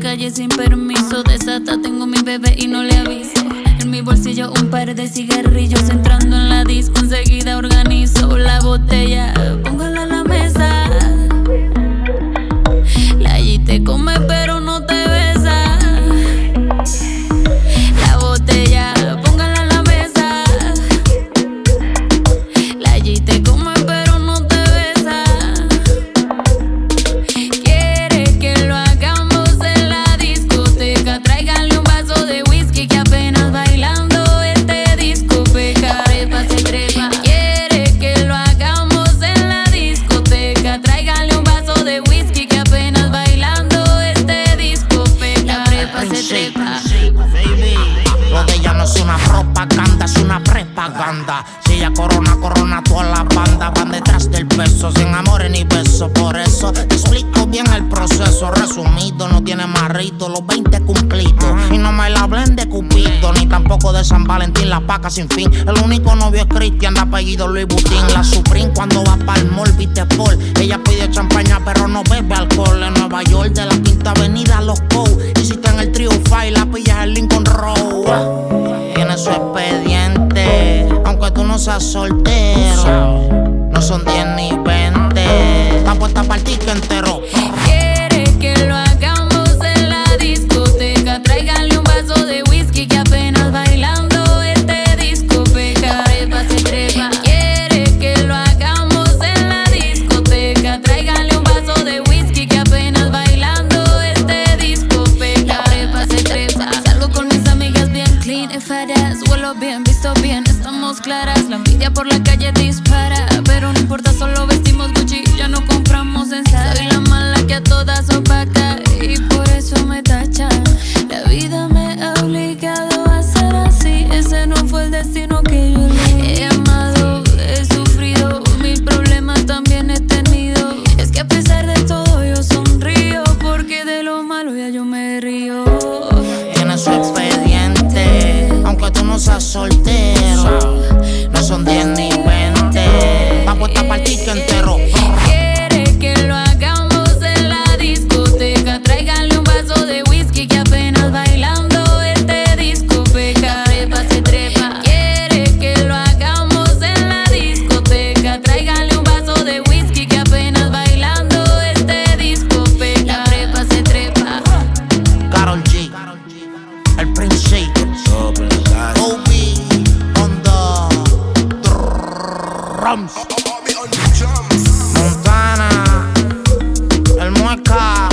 calle sin permiso. Desata, tengo mi bebé y no le aviso. En mi bolsillo un par de cigarrillos. Entrando en la disco, enseguida organizo la botella. Póngala la no es una propaganda, es una prepaganda. Si ella corona, corona toda la banda. Van detrás del peso, sin amores ni besos. Por eso te explico bien el proceso. Resumido, no tiene marrito, los 20 cumplidos. Y no me la hablen de Cupido, ni tampoco de San Valentín, la paca sin fin. El único novio es Cristian, de apellido Luis Butín. La Supreme cuando va pa'l mall, viste Paul. Ella pide champaña, pero no bebe alcohol. En Nueva York, de la quinta avenida, los Cow. Está en el trio y la pillas en Lincoln Road. No seas soltero. No son 10 ni 20. Está puesta para el ticket entero. Quiere que lo hagamos en la discoteca. Tráiganle un vaso de whisky que apenas bailando este disco peca. Trepa, se trepa. Quiere que lo hagamos en la discoteca. Tráiganle un vaso de whisky que apenas bailando este disco peca. Trepa, se trepa. Salgo con mis amigas bien clean y faras. Huelo bien, visto bien, La envidia por la calle dispara. Pero no importa, solo vestimos Gucci. Ya no compramos en. Soy la mala que a todas opaca. Y por eso me tachan. La vida me ha obligado a ser así. Ese no fue el destino que yo elegí. He amado, he sufrido. Mis problemas también he tenido. Es que a pesar de todo, yo sonrío. Porque de lo malo ya yo me río. Tiene su expediente, aunque tú no seas soltero. Son 10 ni drums. Montana, el mueca.